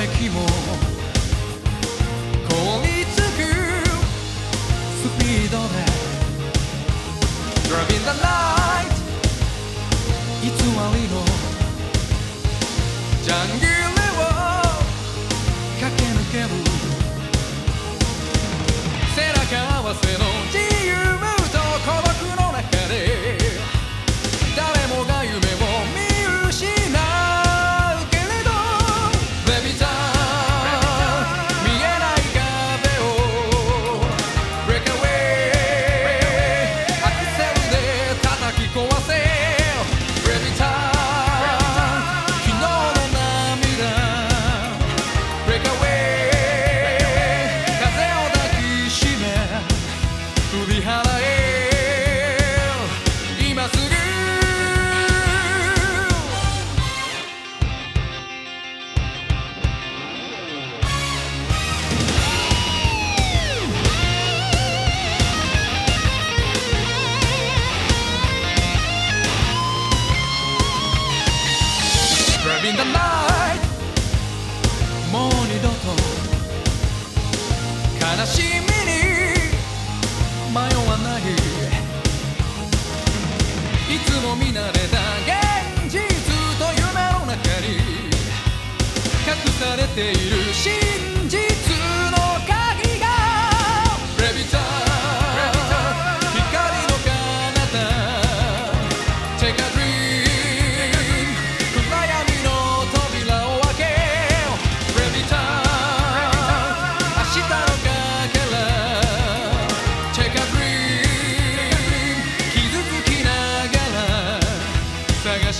めきも凍りつくスピードで Driving the night 偽り in the night. もう二度と悲しみに迷わない。いつも見慣れた現実と夢の中に隠されている。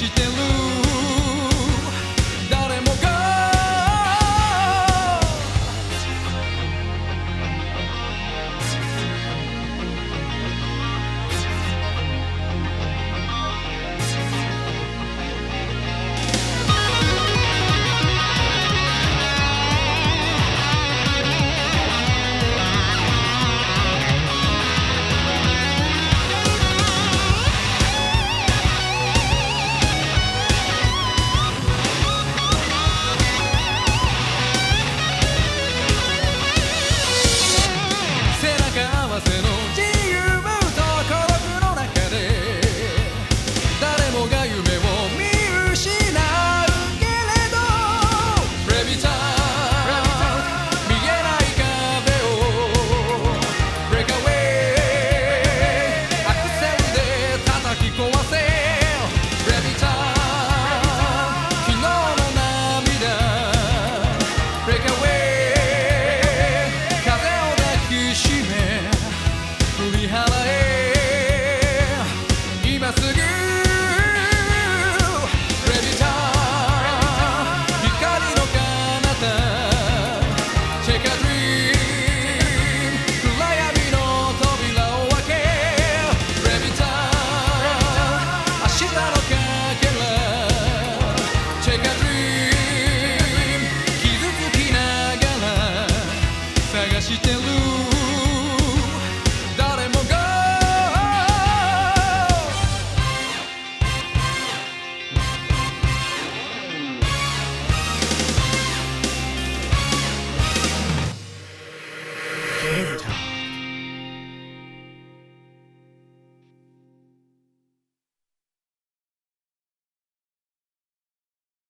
este tempo. 探してる